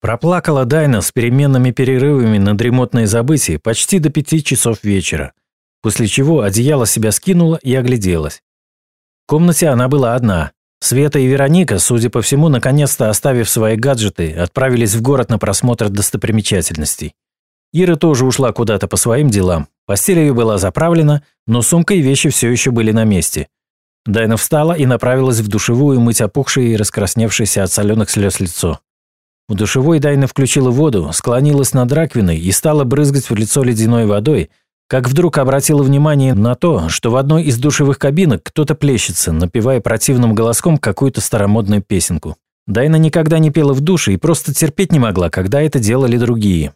Проплакала Дайна с переменными перерывами на дремотное забытие почти до пяти часов вечера, после чего одеяло себя скинула и огляделась. В комнате она была одна. Света и Вероника, судя по всему, наконец-то оставив свои гаджеты, отправились в город на просмотр достопримечательностей. Ира тоже ушла куда-то по своим делам. Постель ее была заправлена, но сумка и вещи все еще были на месте. Дайна встала и направилась в душевую мыть опухшее и раскрасневшееся от соленых слез лицо. У душевой Дайна включила воду, склонилась над раковиной и стала брызгать в лицо ледяной водой, как вдруг обратила внимание на то, что в одной из душевых кабинок кто-то плещется, напевая противным голоском какую-то старомодную песенку. Дайна никогда не пела в душе и просто терпеть не могла, когда это делали другие.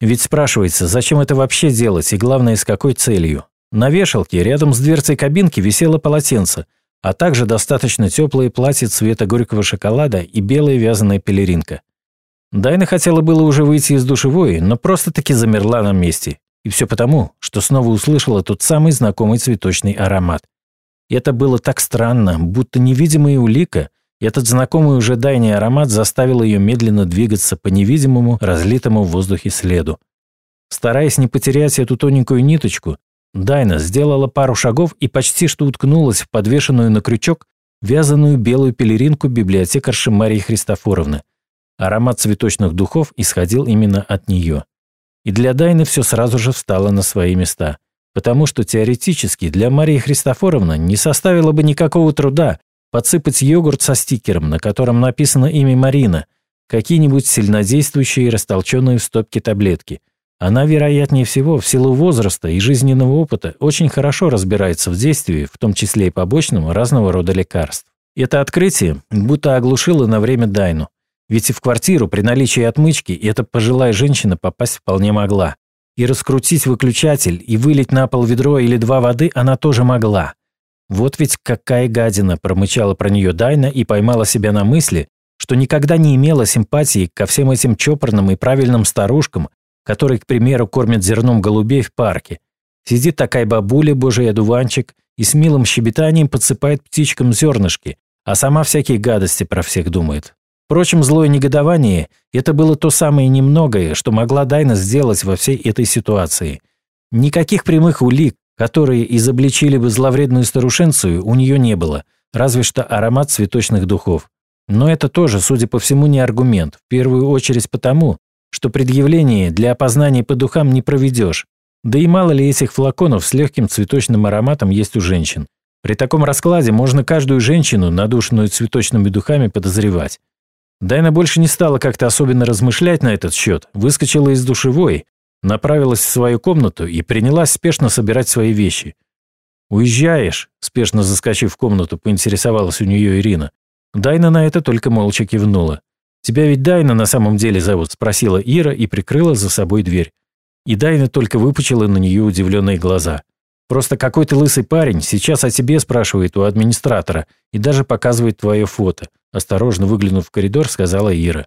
Ведь спрашивается, зачем это вообще делать и главное, с какой целью? На вешалке рядом с дверцей кабинки висело полотенце, а также достаточно теплое платье цвета горького шоколада и белая вязаная пелеринка. Дайна хотела было уже выйти из душевой, но просто-таки замерла на месте. И все потому, что снова услышала тот самый знакомый цветочный аромат. И это было так странно, будто невидимая улика, и этот знакомый уже дайний аромат заставил ее медленно двигаться по невидимому, разлитому в воздухе следу. Стараясь не потерять эту тоненькую ниточку, Дайна сделала пару шагов и почти что уткнулась в подвешенную на крючок вязаную белую пелеринку библиотекарши Марии Христофоровны. Аромат цветочных духов исходил именно от нее. И для Дайны все сразу же встало на свои места, потому что теоретически для Марии Христофоровны не составило бы никакого труда подсыпать йогурт со стикером, на котором написано имя Марина, какие-нибудь сильнодействующие растолченные в стопке таблетки – она, вероятнее всего, в силу возраста и жизненного опыта очень хорошо разбирается в действии, в том числе и побочном, разного рода лекарств. Это открытие будто оглушило на время Дайну. Ведь и в квартиру при наличии отмычки эта пожилая женщина попасть вполне могла. И раскрутить выключатель и вылить на пол ведро или два воды она тоже могла. Вот ведь какая гадина промычала про нее Дайна и поймала себя на мысли, что никогда не имела симпатии ко всем этим чопорным и правильным старушкам, который, к примеру, кормит зерном голубей в парке. Сидит такая бабуля, божий одуванчик, и с милым щебетанием подсыпает птичкам зернышки, а сама всякие гадости про всех думает. Впрочем, злое негодование – это было то самое немногое, что могла Дайна сделать во всей этой ситуации. Никаких прямых улик, которые изобличили бы зловредную старушенцию, у нее не было, разве что аромат цветочных духов. Но это тоже, судя по всему, не аргумент, в первую очередь потому, что предъявление для опознания по духам не проведешь. Да и мало ли этих флаконов с легким цветочным ароматом есть у женщин. При таком раскладе можно каждую женщину, надушенную цветочными духами, подозревать. Дайна больше не стала как-то особенно размышлять на этот счет, выскочила из душевой, направилась в свою комнату и принялась спешно собирать свои вещи. «Уезжаешь?» – спешно заскочив в комнату, поинтересовалась у нее Ирина. Дайна на это только молча кивнула. «Тебя ведь Дайна на самом деле зовут?» – спросила Ира и прикрыла за собой дверь. И Дайна только выпучила на нее удивленные глаза. «Просто какой-то лысый парень сейчас о тебе спрашивает у администратора и даже показывает твое фото», – осторожно выглянув в коридор, сказала Ира.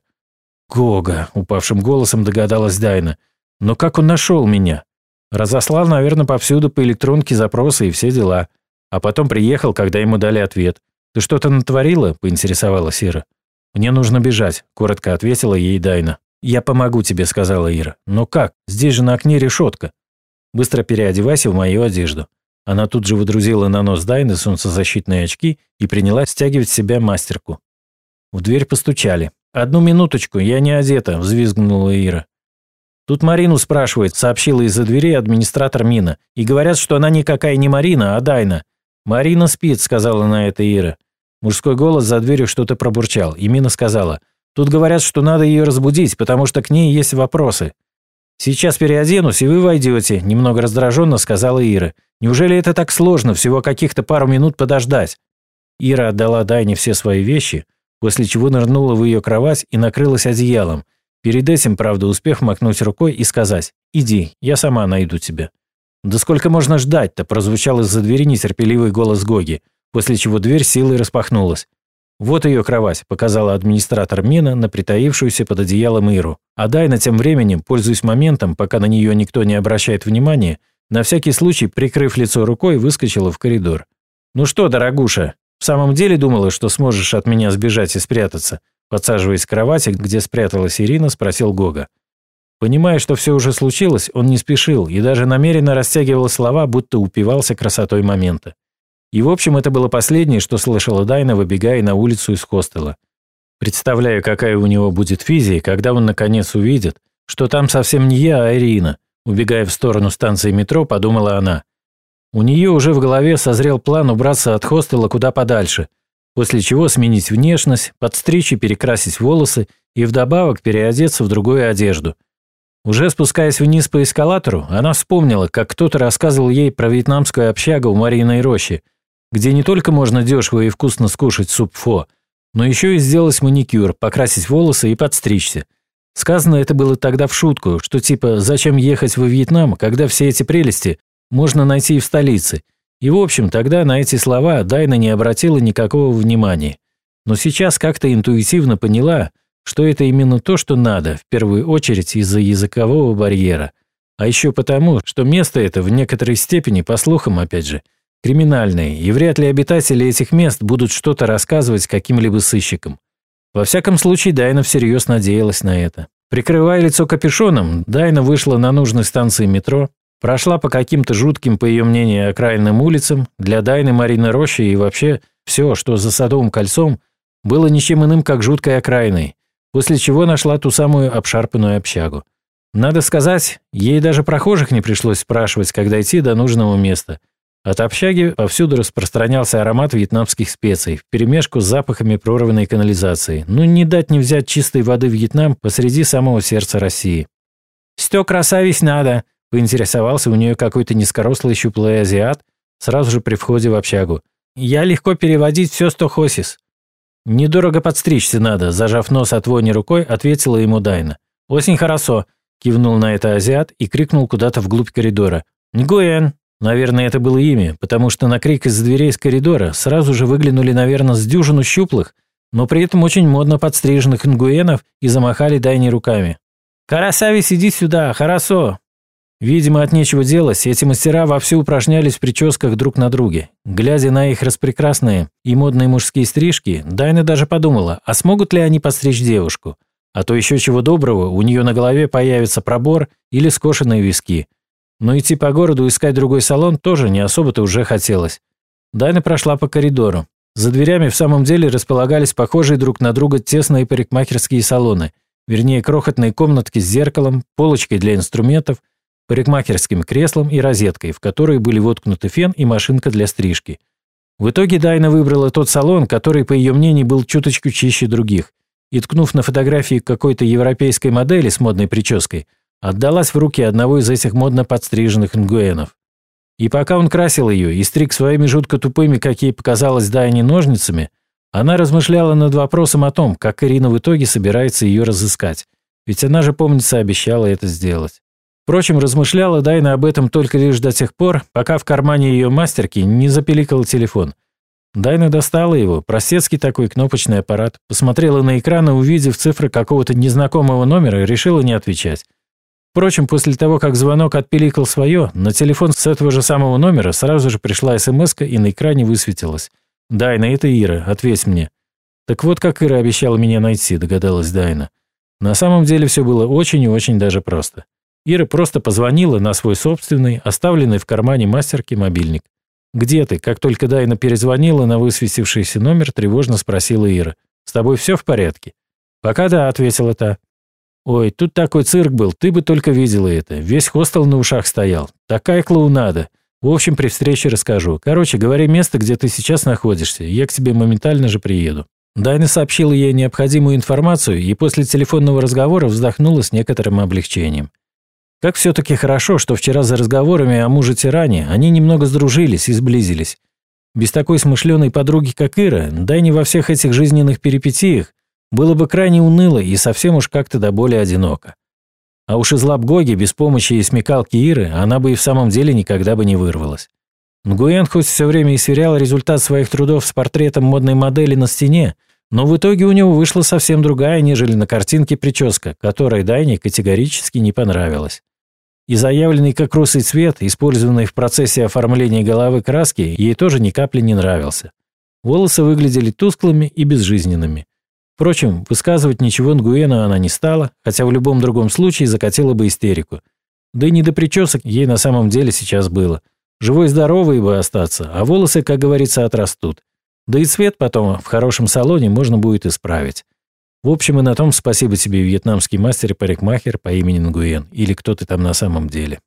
«Гога», – упавшим голосом догадалась Дайна. «Но как он нашел меня?» Разослал, наверное, повсюду по электронке запросы и все дела. А потом приехал, когда ему дали ответ. «Ты что-то натворила?» – поинтересовалась Ира. «Мне нужно бежать», – коротко ответила ей Дайна. «Я помогу тебе», – сказала Ира. «Но как? Здесь же на окне решетка». «Быстро переодевайся в мою одежду». Она тут же выдрузила на нос Дайны солнцезащитные очки и принялась стягивать с себя мастерку. В дверь постучали. «Одну минуточку, я не одета», – взвизгнула Ира. «Тут Марину спрашивает», – сообщила из-за двери администратор Мина. «И говорят, что она никакая не Марина, а Дайна». «Марина спит», – сказала на это Ира. Мужской голос за дверью что-то пробурчал, и Мина сказала, «Тут говорят, что надо ее разбудить, потому что к ней есть вопросы». «Сейчас переоденусь, и вы войдете», – немного раздраженно сказала Ира. «Неужели это так сложно, всего каких-то пару минут подождать?» Ира отдала Дайне все свои вещи, после чего нырнула в ее кровать и накрылась одеялом. Перед этим, правда, успев макнуть рукой и сказать «Иди, я сама найду тебя». «Да сколько можно ждать-то?» – прозвучал из-за двери нетерпеливый голос Гоги после чего дверь силой распахнулась. «Вот ее кровать», – показала администратор Мина на притаившуюся под одеялом Иру. А Дайна тем временем, пользуясь моментом, пока на нее никто не обращает внимания, на всякий случай, прикрыв лицо рукой, выскочила в коридор. «Ну что, дорогуша, в самом деле думала, что сможешь от меня сбежать и спрятаться?» подсаживаясь к кровати, где спряталась Ирина, спросил Гога. Понимая, что все уже случилось, он не спешил и даже намеренно растягивал слова, будто упивался красотой момента. И в общем, это было последнее, что слышала Дайна, выбегая на улицу из хостела. Представляю, какая у него будет физия, когда он наконец увидит, что там совсем не я, а Ирина. Убегая в сторону станции метро, подумала она. У нее уже в голове созрел план убраться от хостела куда подальше, после чего сменить внешность, подстричь и перекрасить волосы и вдобавок переодеться в другую одежду – уже спускаясь вниз по эскалатору, она вспомнила, как кто-то рассказывал ей про вьетнамскую общагу в Мариной роще, где не только можно дешево и вкусно скушать суп фо, но еще и сделать маникюр, покрасить волосы и подстричься. Сказано это было тогда в шутку, что типа «зачем ехать во Вьетнам, когда все эти прелести можно найти и в столице?» И в общем, тогда на эти слова Дайна не обратила никакого внимания. Но сейчас как-то интуитивно поняла, что это именно то, что надо, в первую очередь из-за языкового барьера. А еще потому, что место это в некоторой степени, по слухам опять же, криминальное, и вряд ли обитатели этих мест будут что-то рассказывать каким-либо сыщикам. Во всяком случае, Дайна всерьез надеялась на это. Прикрывая лицо капюшоном, Дайна вышла на нужной станции метро, прошла по каким-то жутким, по ее мнению, окраинным улицам, для Дайны Марины Рощи и вообще все, что за Садовым кольцом, было ничем иным, как жуткой окраиной, после чего нашла ту самую обшарпанную общагу. Надо сказать, ей даже прохожих не пришлось спрашивать, когда идти до нужного места. От общаги повсюду распространялся аромат вьетнамских специй, вперемешку с запахами прорванной канализации. Ну, не дать не взять чистой воды Вьетнам посреди самого сердца России. «Стё красавись надо», – поинтересовался у нее какой-то низкорослый щуплый азиат сразу же при входе в общагу. «Я легко переводить все, что хосис». «Недорого подстричься надо», – зажав нос от вони рукой, ответила ему Дайна. «Очень хорошо», – кивнул на это азиат и крикнул куда-то вглубь коридора. «Нгуэн!» Наверное, это было имя, потому что на крик из дверей из коридора сразу же выглянули, наверное, с дюжину щуплых, но при этом очень модно подстриженных ингуенов и замахали Дайне руками. «Карасавис, иди сюда, хорошо!» Видимо, от нечего делать, эти мастера вовсю упражнялись в прическах друг на друге. Глядя на их распрекрасные и модные мужские стрижки, Дайна даже подумала, а смогут ли они постричь девушку? А то еще чего доброго, у нее на голове появится пробор или скошенные виски. Но идти по городу искать другой салон тоже не особо-то уже хотелось. Дайна прошла по коридору. За дверями в самом деле располагались похожие друг на друга тесные парикмахерские салоны, вернее крохотные комнатки с зеркалом, полочкой для инструментов – парикмахерским креслом и розеткой, в которой были воткнуты фен и машинка для стрижки. В итоге Дайна выбрала тот салон, который, по ее мнению, был чуточку чище других, и, ткнув на фотографии какой-то европейской модели с модной прической, отдалась в руки одного из этих модно подстриженных ингуэнов. И пока он красил ее и стриг своими жутко тупыми, как ей показалось Дайне, ножницами, она размышляла над вопросом о том, как Ирина в итоге собирается ее разыскать, ведь она же, помнится, обещала это сделать. Впрочем, размышляла Дайна об этом только лишь до тех пор, пока в кармане ее мастерки не запеликал телефон. Дайна достала его, простецкий такой кнопочный аппарат, посмотрела на экран и, увидев цифры какого-то незнакомого номера, решила не отвечать. Впрочем, после того, как звонок отпиликал свое, на телефон с этого же самого номера сразу же пришла смс и на экране высветилась. «Дайна, это Ира, ответь мне». «Так вот, как Ира обещала меня найти», догадалась Дайна. На самом деле все было очень и очень даже просто. Ира просто позвонила на свой собственный, оставленный в кармане мастерки мобильник. «Где ты?» Как только Дайна перезвонила на высветившийся номер, тревожно спросила Ира. «С тобой все в порядке?» «Пока да», — ответила та. «Ой, тут такой цирк был, ты бы только видела это. Весь хостел на ушах стоял. Такая клоунада. В общем, при встрече расскажу. Короче, говори место, где ты сейчас находишься, я к тебе моментально же приеду». Дайна сообщила ей необходимую информацию и после телефонного разговора вздохнула с некоторым облегчением. Как все-таки хорошо, что вчера за разговорами о муже-тиране они немного сдружились и сблизились. Без такой смышленой подруги, как Ира, да и не во всех этих жизненных перипетиях, было бы крайне уныло и совсем уж как-то до боли одиноко. А уж из лап Гоги без помощи и смекалки Иры она бы и в самом деле никогда бы не вырвалась. Нгуэн хоть все время и сверял результат своих трудов с портретом модной модели на стене, но в итоге у него вышла совсем другая, нежели на картинке прическа, которой Дайне категорически не понравилась. И заявленный как русый цвет, использованный в процессе оформления головы краски, ей тоже ни капли не нравился. Волосы выглядели тусклыми и безжизненными. Впрочем, высказывать ничего Нгуэна она не стала, хотя в любом другом случае закатила бы истерику. Да и не до причесок ей на самом деле сейчас было. Живой-здоровый бы остаться, а волосы, как говорится, отрастут. Да и цвет потом в хорошем салоне можно будет исправить. В общем и на том спасибо тебе, вьетнамский мастер и парикмахер по имени Нгуен, или кто ты там на самом деле.